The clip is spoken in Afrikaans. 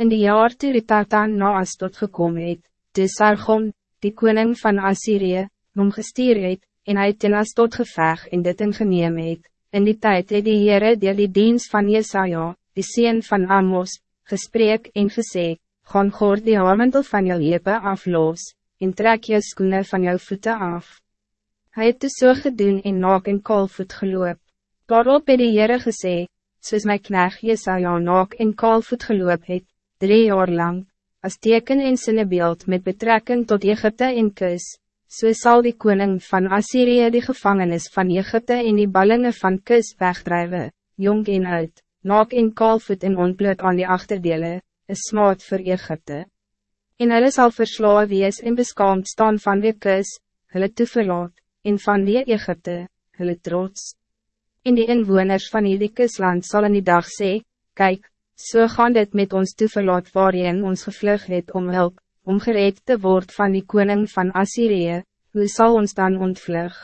In die jaar toe Ritatan na Astot gekom het, toe Sargon, die koning van Assyrië, hom gestuur het, en hy ten Astot geveg en dit ingeneem het, in die tijd het die Heere deel die dienst van Jesaja, die sien van Amos, gesprek en gesê, gaan goor die haarmantel van jou hepe afloos, en trek jou skoene van jou voeten af. Hij het dus so gedoen en naak en kaalvoet geloop. Daarop het die Heere gesê, soos my knecht Jesaja naak en kaalvoet geloop het, drie jaar lang, als teken en beeld met betrekking tot Egypte en Kus, so sal die koning van Assyrië die gevangenis van Egypte en die ballingen van Kus wegdrijven, jong en uit, naak en kaalvoet en ontbloot aan die achterdele, is smaad voor Egypte. En hulle sal verslaan wees en beskaamd staan van die Kus, hulle toeverlaat, en van die Egypte, hulle trots. En die inwoners van die kusland sal in die dag sê, kijk, So gaan dit met ons toeverlaat waarin ons gevlug het om hulp, om gereed te worden van die koning van Assyrië, hoe zal ons dan ontvlug?